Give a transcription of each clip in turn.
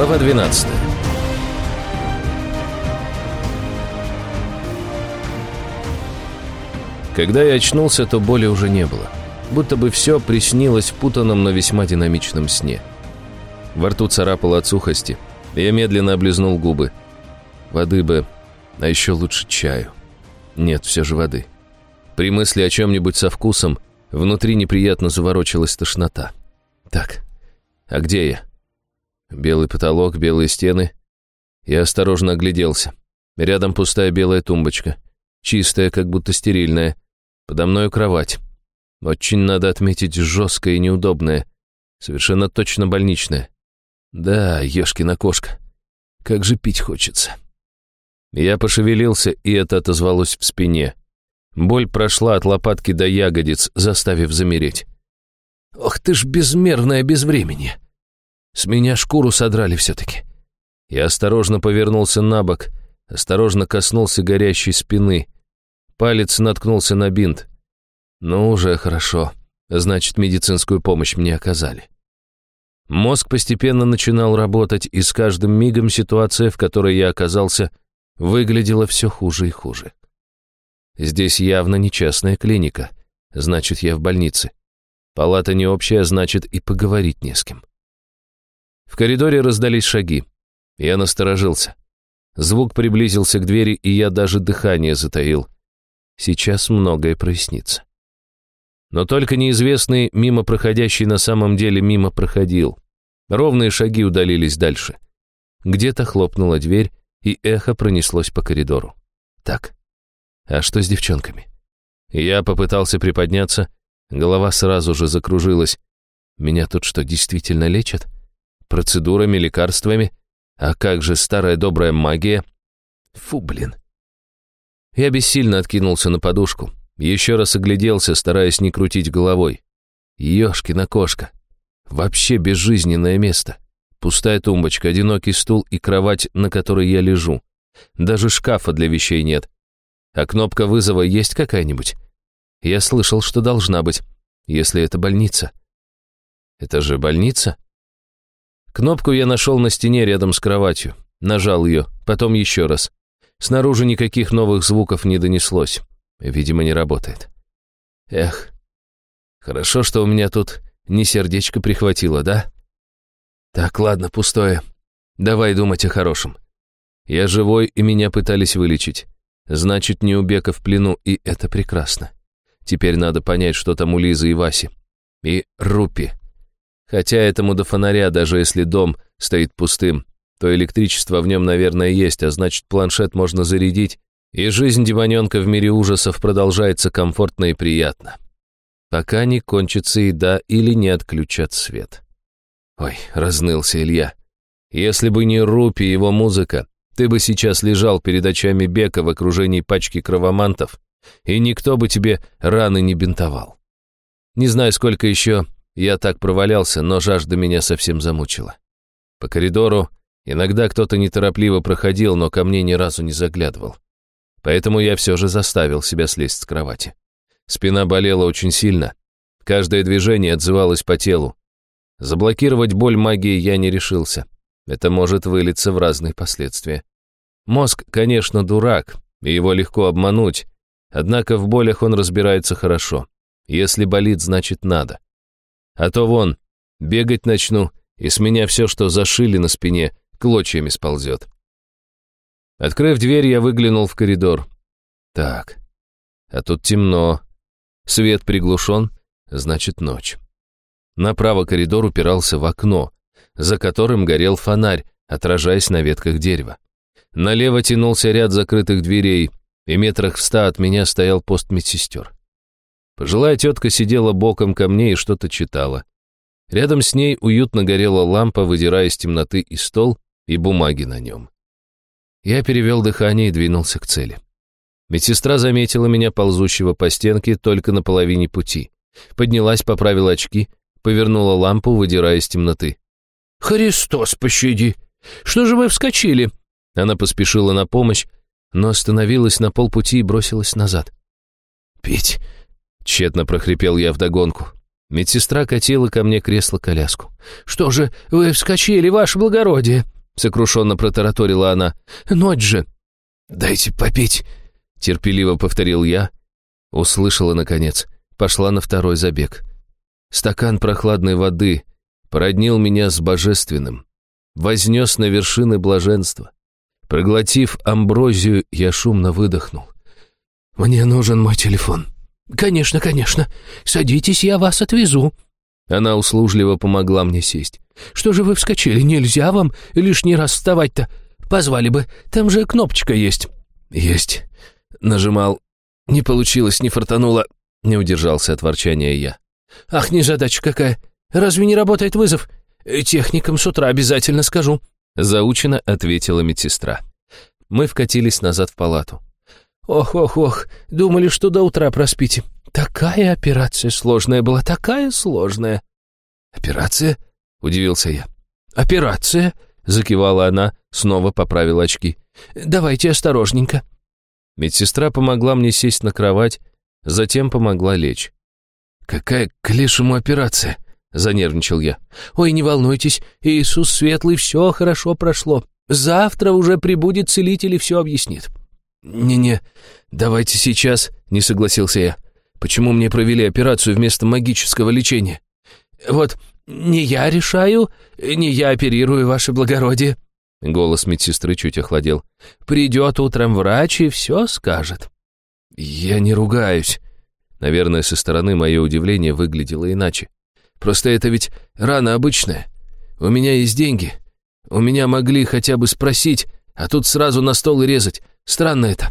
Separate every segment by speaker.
Speaker 1: Глава 12 Когда я очнулся, то боли уже не было. Будто бы все приснилось в путанном, но весьма динамичном сне. Во рту царапало от сухости. Я медленно облизнул губы. Воды бы, а еще лучше чаю. Нет, все же воды. При мысли о чем-нибудь со вкусом внутри неприятно заворочилась тошнота. Так, а где я? Белый потолок, белые стены. Я осторожно огляделся. Рядом пустая белая тумбочка. Чистая, как будто стерильная. Подо мною кровать. Очень надо отметить жесткая и неудобная. Совершенно точно больничная. Да, ешкина кошка. Как же пить хочется. Я пошевелился, и это отозвалось в спине. Боль прошла от лопатки до ягодиц, заставив замереть. Ох ты ж безмерное безвременье! С меня шкуру содрали все-таки. Я осторожно повернулся на бок, осторожно коснулся горящей спины. Палец наткнулся на бинт. Ну, уже хорошо. Значит, медицинскую помощь мне оказали. Мозг постепенно начинал работать, и с каждым мигом ситуация, в которой я оказался, выглядела все хуже и хуже. Здесь явно не частная клиника, значит, я в больнице. Палата не общая, значит, и поговорить не с кем. В коридоре раздались шаги. Я насторожился. Звук приблизился к двери, и я даже дыхание затаил. Сейчас многое прояснится. Но только неизвестный, мимо проходящий на самом деле мимо проходил. Ровные шаги удалились дальше. Где-то хлопнула дверь, и эхо пронеслось по коридору. Так, а что с девчонками? Я попытался приподняться, голова сразу же закружилась. Меня тут что, действительно лечат? Процедурами, лекарствами? А как же старая добрая магия? Фу, блин. Я бессильно откинулся на подушку. Еще раз огляделся, стараясь не крутить головой. Ёшкина кошка. Вообще безжизненное место. Пустая тумбочка, одинокий стул и кровать, на которой я лежу. Даже шкафа для вещей нет. А кнопка вызова есть какая-нибудь? Я слышал, что должна быть, если это больница. Это же больница? Кнопку я нашел на стене рядом с кроватью. Нажал ее, потом еще раз. Снаружи никаких новых звуков не донеслось. Видимо, не работает. Эх, хорошо, что у меня тут не сердечко прихватило, да? Так, ладно, пустое. Давай думать о хорошем. Я живой, и меня пытались вылечить. Значит, не убека в плену, и это прекрасно. Теперь надо понять, что там у Лизы и Васи. И Рупи. Хотя этому до фонаря, даже если дом стоит пустым, то электричество в нем, наверное, есть, а значит, планшет можно зарядить и жизнь демоненка в мире ужасов продолжается комфортно и приятно. Пока не кончится еда или не отключат свет. Ой, разнылся Илья. Если бы не Рупи и его музыка, ты бы сейчас лежал перед очами Бека в окружении пачки кровомантов, и никто бы тебе раны не бинтовал. Не знаю, сколько еще я так провалялся, но жажда меня совсем замучила. По коридору иногда кто-то неторопливо проходил, но ко мне ни разу не заглядывал. Поэтому я все же заставил себя слезть с кровати. Спина болела очень сильно. Каждое движение отзывалось по телу. Заблокировать боль магией я не решился. Это может вылиться в разные последствия. Мозг, конечно, дурак, и его легко обмануть, однако в болях он разбирается хорошо. Если болит, значит надо. А то вон, бегать начну, и с меня все, что зашили на спине, клочьями сползет. Открыв дверь, я выглянул в коридор. Так, а тут темно. Свет приглушен, значит ночь. Направо коридор упирался в окно, за которым горел фонарь, отражаясь на ветках дерева. Налево тянулся ряд закрытых дверей, и метрах в ста от меня стоял пост медсестер. Пожилая тетка сидела боком ко мне и что-то читала. Рядом с ней уютно горела лампа, выдирая из темноты и стол, и бумаги на нем. Я перевел дыхание и двинулся к цели. Медсестра заметила меня, ползущего по стенке, только на половине пути. Поднялась, поправила очки, повернула лампу, выдирая из темноты. «Христос, пощади! Что же вы вскочили?» Она поспешила на помощь, но остановилась на полпути и бросилась назад. «Пить!» — тщетно прохрипел я вдогонку. Медсестра катила ко мне кресло-коляску.
Speaker 2: «Что же, вы вскочили, ваше благородие?» — сокрушенно протараторила она. «Ночь же!»
Speaker 1: «Дайте попить!» — терпеливо повторил я. Услышала, наконец. Пошла на второй забег. Стакан прохладной воды породнил меня с божественным. Вознес на вершины блаженства. Проглотив амброзию, я шумно выдохнул.
Speaker 2: «Мне нужен мой телефон». «Конечно, конечно. Садитесь, я вас отвезу».
Speaker 1: Она услужливо помогла мне сесть.
Speaker 2: «Что же вы вскочили? Нельзя вам лишний раз вставать-то. Позвали бы, там же кнопочка есть».
Speaker 1: «Есть». Нажимал. Не получилось, не фартануло. Не удержался от ворчания я.
Speaker 2: «Ах, незадача какая! Разве не работает вызов? Техникам с утра обязательно скажу».
Speaker 1: Заучено ответила медсестра. Мы вкатились назад в палату.
Speaker 2: «Ох-ох-ох, думали, что до утра проспите. Такая операция сложная была, такая сложная».
Speaker 1: «Операция?» — удивился я.
Speaker 2: «Операция?» — закивала она, снова поправила очки. «Давайте осторожненько».
Speaker 1: Медсестра помогла мне сесть на кровать, затем помогла лечь.
Speaker 2: «Какая к лешему операция?» — занервничал я. «Ой, не волнуйтесь, Иисус Светлый, все хорошо прошло. Завтра уже прибудет целитель и все объяснит».
Speaker 1: «Не-не, давайте сейчас», — не согласился я. «Почему мне провели операцию вместо магического лечения?»
Speaker 2: «Вот не я решаю, не я оперирую, ваше благородие».
Speaker 1: Голос медсестры чуть охладел.
Speaker 2: «Придет утром врач и все скажет».
Speaker 1: «Я не ругаюсь». Наверное, со стороны мое удивление выглядело иначе. «Просто это ведь рана обычная. У меня есть деньги. У меня могли хотя бы спросить, а тут сразу на стол и резать. Странно это».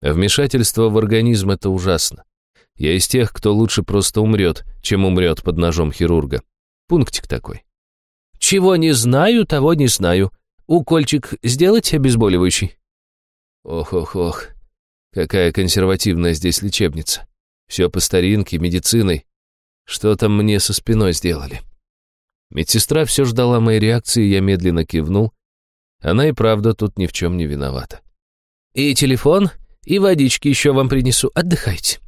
Speaker 1: Вмешательство в организм — это ужасно. Я из тех, кто лучше просто умрет, чем умрет под ножом хирурга. Пунктик такой.
Speaker 2: «Чего не знаю, того не знаю. Укольчик сделать обезболивающий?»
Speaker 1: «Ох-ох-ох, какая консервативная здесь лечебница. Все по старинке, медициной. Что там мне со спиной сделали?» Медсестра все ждала моей реакции, я медленно кивнул. Она и правда тут ни в чем не виновата.
Speaker 2: «И телефон, и водички еще вам принесу. Отдыхайте».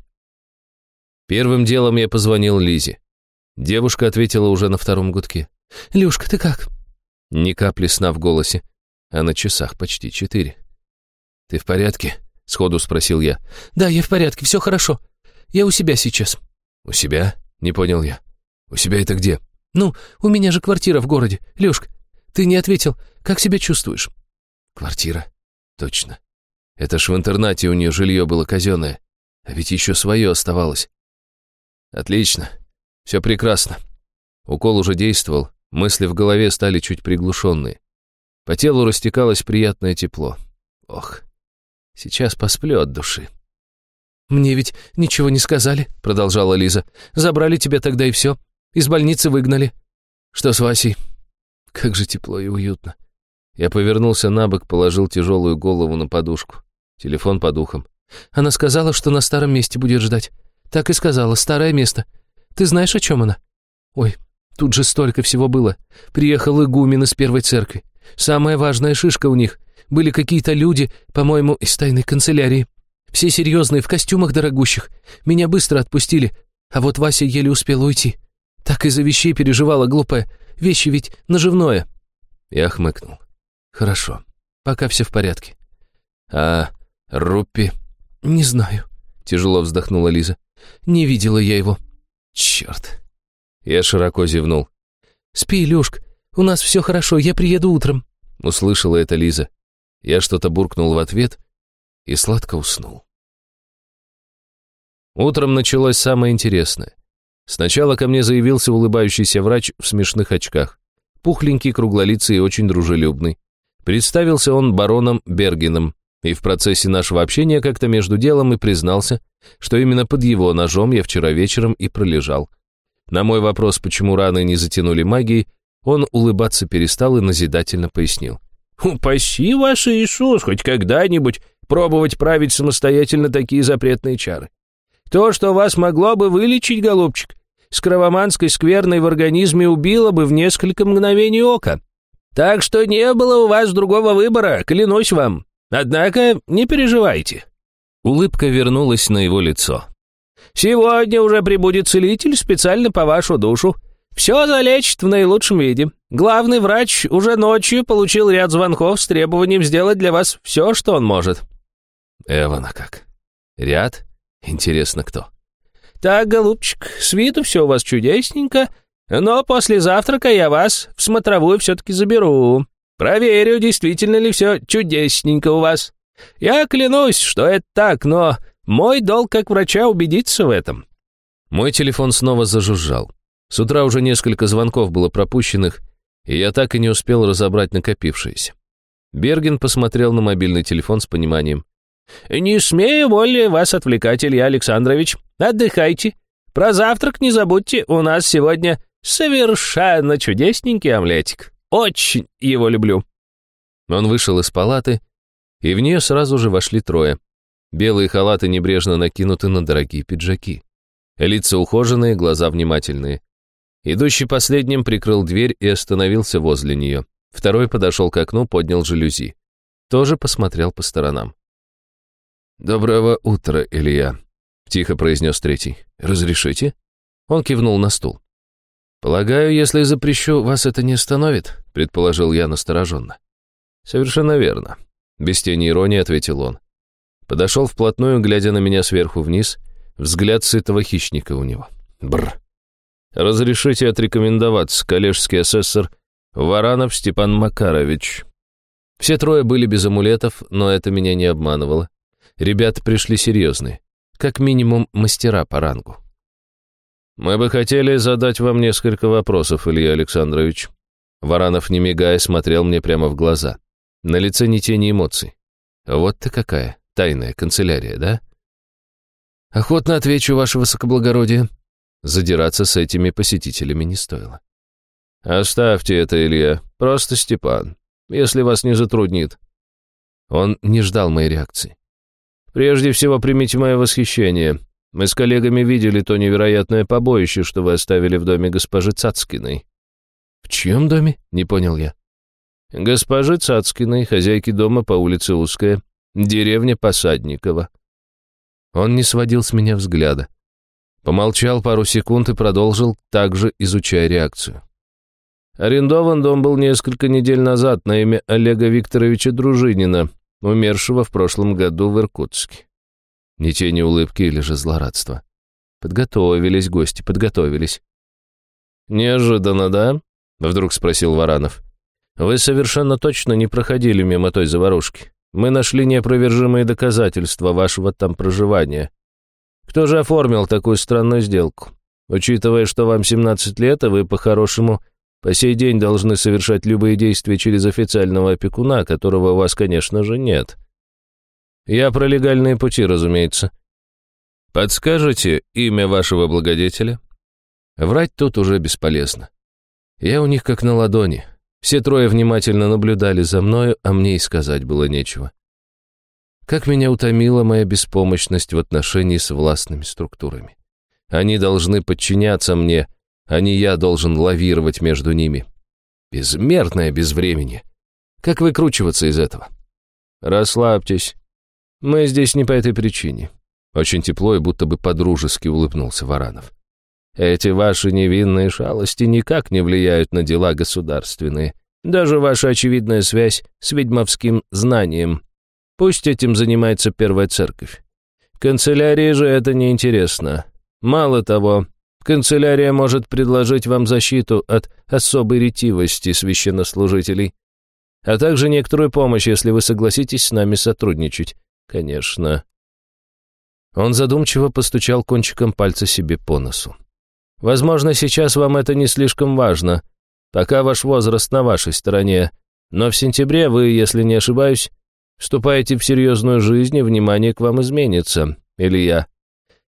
Speaker 1: Первым делом я позвонил Лизе. Девушка ответила уже на втором гудке.
Speaker 2: «Люшка, ты как?»
Speaker 1: Ни капли сна в голосе, а на часах почти четыре. «Ты в порядке?» — сходу спросил я.
Speaker 2: «Да, я в порядке, все хорошо. Я у себя сейчас».
Speaker 1: «У себя?» — не понял я. «У себя это где?»
Speaker 2: «Ну, у меня же квартира в городе. Люшка, ты не ответил. Как себя чувствуешь?»
Speaker 1: «Квартира? Точно. Это ж в интернате у нее жилье было казенное. А ведь еще свое оставалось. Отлично. Все прекрасно. Укол уже действовал, мысли в голове стали чуть приглушенные. По телу растекалось приятное тепло. Ох, сейчас посплю от души.
Speaker 2: «Мне ведь ничего не сказали», — продолжала Лиза. «Забрали тебя тогда и все. Из больницы выгнали».
Speaker 1: «Что с Васей?» Как же тепло и уютно. Я повернулся на бок, положил тяжелую голову на подушку. Телефон по духам.
Speaker 2: Она сказала, что на старом месте будет ждать. Так и сказала, старое место. Ты знаешь, о чем она? Ой, тут же столько всего было. Приехал игумен из первой церкви. Самая важная шишка у них. Были какие-то люди, по-моему, из тайной канцелярии. Все серьезные, в костюмах дорогущих. Меня быстро отпустили, а вот Вася еле успел уйти. Так из-за вещей переживала глупая. Вещи ведь наживное.
Speaker 1: Я хмыкнул. Хорошо, пока все в порядке. А Руппи?
Speaker 2: Не знаю.
Speaker 1: Тяжело вздохнула Лиза.
Speaker 2: Не видела я его.
Speaker 1: Черт. Я широко зевнул.
Speaker 2: Спи, Илюшка, у нас все хорошо, я приеду утром.
Speaker 1: Услышала это Лиза. Я что-то буркнул в ответ и сладко уснул. Утром началось самое интересное. Сначала ко мне заявился улыбающийся врач в смешных очках. Пухленький, круглолицый и очень дружелюбный. Представился он бароном Бергеном, и в процессе нашего общения как-то между делом и признался, что именно под его ножом я вчера вечером и пролежал. На мой вопрос, почему раны не затянули магией, он улыбаться перестал и назидательно пояснил.
Speaker 3: «Упаси ваш Иисус хоть когда-нибудь пробовать править самостоятельно такие запретные чары. То, что вас могло бы вылечить, голубчик, с кровоманской скверной в организме убило бы в несколько мгновений ока. Так что не было у вас другого выбора, клянусь вам. Однако не переживайте».
Speaker 1: Улыбка вернулась на его лицо.
Speaker 3: Сегодня уже прибудет целитель специально по вашу душу. Все залечит в наилучшем виде. Главный врач уже ночью получил ряд звонков с требованием сделать для вас все, что он может».
Speaker 1: «Эвана как? Ряд? Интересно, кто?»
Speaker 3: «Так, голубчик, с виду все у вас чудесненько, но после завтрака я вас в смотровую все-таки заберу. Проверю, действительно ли все чудесненько у вас. Я клянусь, что это так, но мой долг как врача убедиться в этом».
Speaker 1: Мой телефон снова зажужжал. С утра уже несколько звонков было пропущенных, и я так и не успел разобрать накопившиеся. Берген посмотрел на мобильный телефон с пониманием.
Speaker 3: «Не смею более вас отвлекать, Илья Александрович. Отдыхайте. Про завтрак не забудьте, у нас сегодня совершенно чудесненький омлетик. Очень его люблю».
Speaker 1: Он вышел из палаты, и в нее сразу же вошли трое. Белые халаты небрежно накинуты на дорогие пиджаки. Лица ухоженные, глаза внимательные. Идущий последним прикрыл дверь и остановился возле нее. Второй подошел к окну, поднял жалюзи. Тоже посмотрел по сторонам. «Доброго утра, Илья», — тихо произнес третий. «Разрешите?» Он кивнул на стул. «Полагаю, если запрещу, вас это не остановит», — предположил я настороженно. «Совершенно верно», — без тени иронии ответил он. Подошел вплотную, глядя на меня сверху вниз, взгляд сытого хищника у него. Бр. «Разрешите отрекомендоваться, коллежский асессор Варанов Степан Макарович». Все трое были без амулетов, но это меня не обманывало. Ребята пришли серьезные, как минимум мастера по рангу. «Мы бы хотели задать вам несколько вопросов, Илья Александрович». Варанов, не мигая, смотрел мне прямо в глаза. На лице ни тени эмоций. «Вот ты какая, тайная канцелярия, да?» «Охотно отвечу, ваше высокоблагородие». Задираться с этими посетителями не стоило. «Оставьте это, Илья. Просто Степан. Если вас не затруднит». Он не ждал моей реакции. Прежде всего, примите мое восхищение. Мы с коллегами видели то невероятное побоище, что вы оставили в доме госпожи Цацкиной». «В чьем доме?» — не понял я. «Госпожи Цацкиной, хозяйки дома по улице Узкая, деревня Посадникова». Он не сводил с меня взгляда. Помолчал пару секунд и продолжил, также изучая реакцию. Арендован дом был несколько недель назад на имя Олега Викторовича Дружинина, умершего в прошлом году в Иркутске. Ни тени улыбки или же злорадства. Подготовились гости, подготовились. «Неожиданно, да?» — вдруг спросил Варанов. «Вы совершенно точно не проходили мимо той заварушки. Мы нашли неопровержимые доказательства вашего там проживания. Кто же оформил такую странную сделку? Учитывая, что вам 17 лет, а вы по-хорошему по сей день должны совершать любые действия через официального опекуна, которого у вас, конечно же, нет. Я про легальные пути, разумеется. Подскажете имя вашего благодетеля? Врать тут уже бесполезно. Я у них как на ладони. Все трое внимательно наблюдали за мною, а мне и сказать было нечего. Как меня утомила моя беспомощность в отношении с властными структурами. Они должны подчиняться мне, а не я должен лавировать между ними. Безмерное безвременье. Как выкручиваться из этого? Расслабьтесь. Мы здесь не по этой причине. Очень тепло и будто бы подружески улыбнулся Варанов. Эти ваши невинные шалости никак не влияют на дела государственные. Даже ваша очевидная связь с ведьмовским знанием. Пусть этим занимается первая церковь. Канцелярии же это неинтересно. Мало того, Канцелярия может предложить вам защиту от особой ретивости священнослужителей, а также некоторую помощь, если вы согласитесь с нами сотрудничать. Конечно. Он задумчиво постучал кончиком пальца себе по носу. Возможно, сейчас вам это не слишком важно, пока ваш возраст на вашей стороне, но в сентябре вы, если не ошибаюсь, вступаете в серьезную жизнь, и внимание к вам изменится, Илья.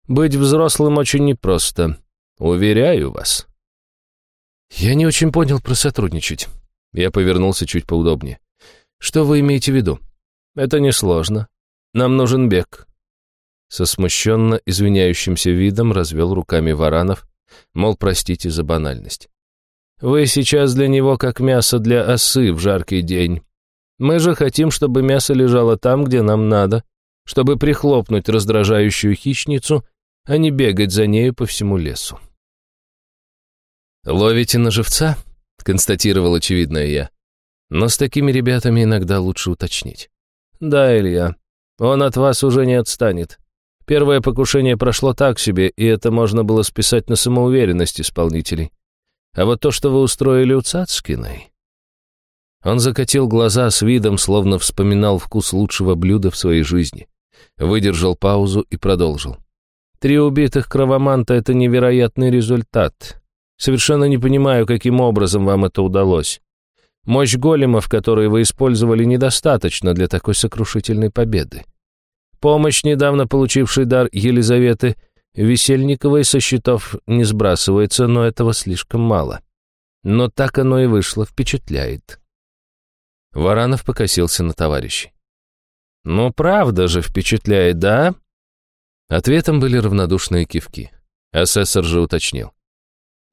Speaker 1: Быть взрослым очень непросто. Уверяю вас. Я не очень понял про сотрудничать. Я повернулся чуть поудобнее. Что вы имеете в виду? Это несложно. Нам нужен бег. Со смущенно извиняющимся видом развел руками Варанов, мол, простите за банальность. Вы сейчас для него как мясо для осы в жаркий день. Мы же хотим, чтобы мясо лежало там, где нам надо, чтобы прихлопнуть раздражающую хищницу а не бегать за нею по всему лесу. «Ловите на живца?» — констатировал очевидное я. «Но с такими ребятами иногда лучше уточнить». «Да, Илья, он от вас уже не отстанет. Первое покушение прошло так себе, и это можно было списать на самоуверенность исполнителей. А вот то, что вы устроили у Цацкиной...» Он закатил глаза с видом, словно вспоминал вкус лучшего блюда в своей жизни. Выдержал паузу и продолжил. «Три убитых кровоманта — это невероятный результат. Совершенно не понимаю, каким образом вам это удалось. Мощь големов, которые вы использовали, недостаточно для такой сокрушительной победы. Помощь, недавно получившей дар Елизаветы Весельниковой, со счетов не сбрасывается, но этого слишком мало. Но так оно и вышло, впечатляет. Варанов покосился на товарищей. «Ну, правда же впечатляет, да?» Ответом были равнодушные кивки. Асессор же уточнил.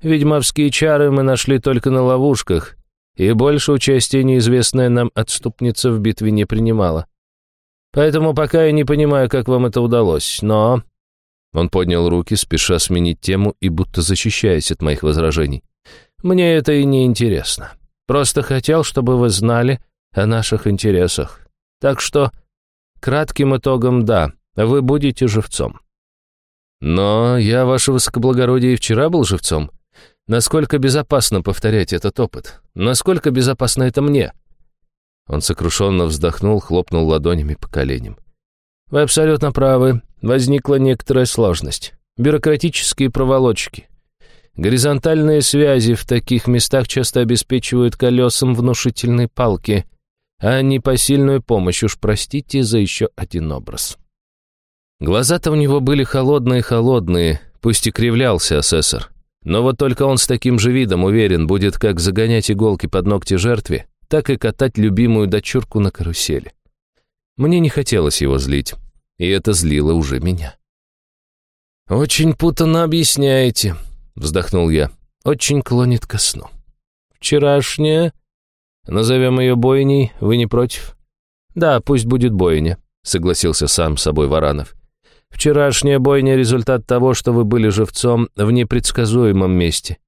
Speaker 1: «Ведьмовские чары мы нашли только на ловушках, и больше участия неизвестная нам отступница в битве не принимала. Поэтому пока я не понимаю, как вам это удалось, но...» Он поднял руки, спеша сменить тему и будто защищаясь от моих возражений. «Мне это и не интересно. Просто хотел, чтобы вы знали о наших интересах. Так что, кратким итогом, да, вы будете живцом». «Но я, ваше высокоблагородие, и вчера был живцом», Насколько безопасно повторять этот опыт? Насколько безопасно это мне?» Он сокрушенно вздохнул, хлопнул ладонями по коленям. «Вы абсолютно правы. Возникла некоторая сложность. Бюрократические проволочки. Горизонтальные связи в таких местах часто обеспечивают колесам внушительной палки, а не посильную помощь, уж простите за еще один образ». Глаза-то у него были холодные-холодные, пусть и кривлялся асессор. Но вот только он с таким же видом уверен будет как загонять иголки под ногти жертве, так и катать любимую дочурку на карусели. Мне не хотелось его злить, и это злило уже меня. «Очень путанно объясняете», — вздохнул я. «Очень клонит ко сну». «Вчерашняя? Назовем ее бойней, вы не против?» «Да, пусть будет бойня», — согласился сам собой Варанов. Вчерашняя бойня — результат того, что вы были живцом в непредсказуемом месте.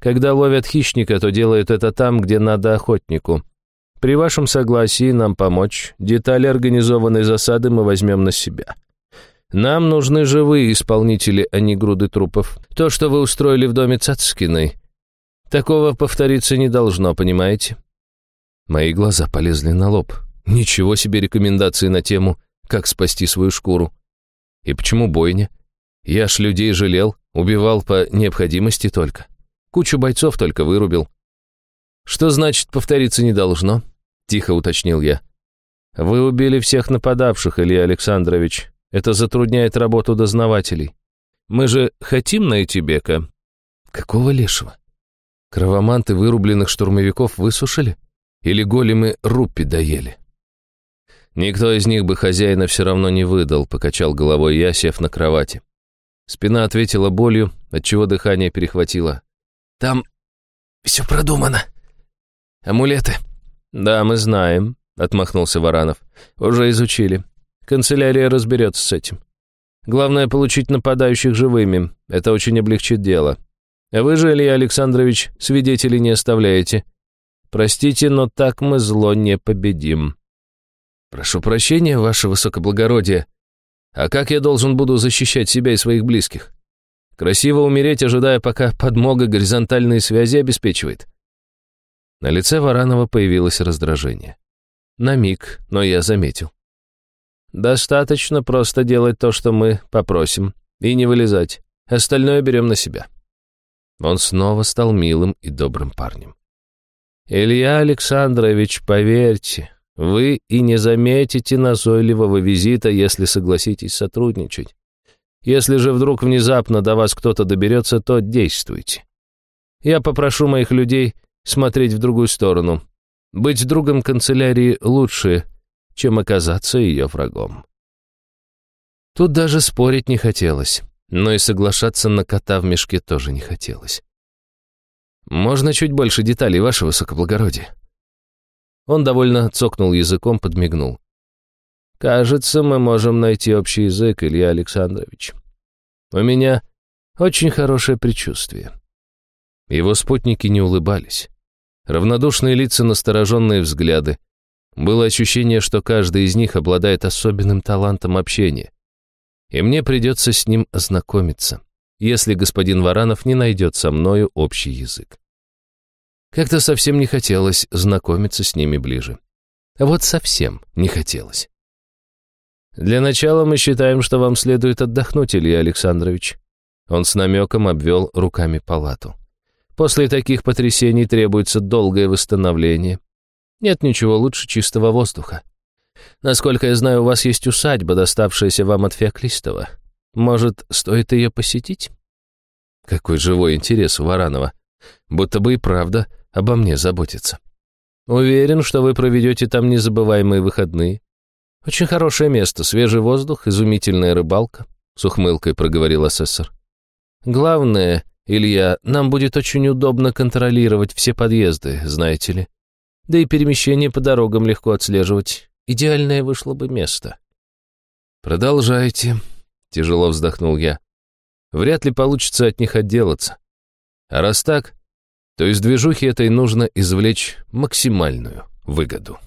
Speaker 1: Когда ловят хищника, то делают это там, где надо охотнику. При вашем согласии нам помочь. Детали организованной засады мы возьмем на себя. Нам нужны живые исполнители, а не груды трупов. То, что вы устроили в доме Цацкиной, такого повториться не должно, понимаете? Мои глаза полезли на лоб. Ничего себе рекомендации на тему «Как спасти свою шкуру». И почему бойня? Я ж людей жалел, убивал по необходимости только. Кучу бойцов только вырубил. Что значит повториться не должно? Тихо уточнил я. Вы убили всех нападавших, Илья Александрович. Это затрудняет работу дознавателей. Мы же хотим найти Бека. Какого лешего? Кровоманты вырубленных штурмовиков высушили? Или големы руппи доели? Никто из них бы хозяина все равно не выдал, покачал головой я, сев на кровати. Спина ответила болью, отчего дыхание перехватило. Там все продумано. Амулеты. Да, мы знаем, отмахнулся Варанов. Уже изучили. Канцелярия разберется с этим. Главное получить нападающих живыми. Это очень облегчит дело. А вы же, Илья Александрович, свидетелей не оставляете. Простите, но так мы зло не победим. «Прошу прощения, ваше высокоблагородие. А как я должен буду защищать себя и своих близких? Красиво умереть, ожидая, пока подмога горизонтальные связи обеспечивает?» На лице Варанова появилось раздражение. На миг, но я заметил. «Достаточно просто делать то, что мы попросим, и не вылезать. Остальное берем на себя». Он снова стал милым и добрым парнем. «Илья Александрович, поверьте, вы и не заметите назойливого визита, если согласитесь сотрудничать. Если же вдруг внезапно до вас кто-то доберется, то действуйте. Я попрошу моих людей смотреть в другую сторону. Быть другом канцелярии лучше, чем оказаться ее врагом. Тут даже спорить не хотелось, но и соглашаться на кота в мешке тоже не хотелось. «Можно чуть больше деталей, ваше высокоблагородие?» Он довольно цокнул языком, подмигнул. «Кажется, мы можем найти общий язык, Илья Александрович. У меня очень хорошее предчувствие». Его спутники не улыбались. Равнодушные лица, настороженные взгляды. Было ощущение, что каждый из них обладает особенным талантом общения. И мне придется с ним ознакомиться, если господин Варанов не найдет со мною общий язык. Как-то совсем не хотелось знакомиться с ними ближе. Вот совсем не хотелось. Для начала мы считаем, что вам следует отдохнуть, Илья Александрович. Он с намеком обвел руками палату. После таких потрясений требуется долгое восстановление. Нет ничего лучше чистого воздуха. Насколько я знаю, у вас есть усадьба, доставшаяся вам от Феоклистова. Может, стоит ее посетить? Какой живой интерес у Варанова. Будто бы и правда обо мне заботится. Уверен, что вы проведете там незабываемые выходные. Очень хорошее место, свежий воздух, изумительная рыбалка, с ухмылкой проговорил асессор. Главное, Илья, нам будет очень удобно контролировать все подъезды, знаете ли. Да и перемещение по дорогам легко отслеживать. Идеальное вышло бы место. Продолжайте, тяжело вздохнул я. Вряд ли получится от них отделаться. А раз так, то из движухи этой нужно извлечь максимальную выгоду.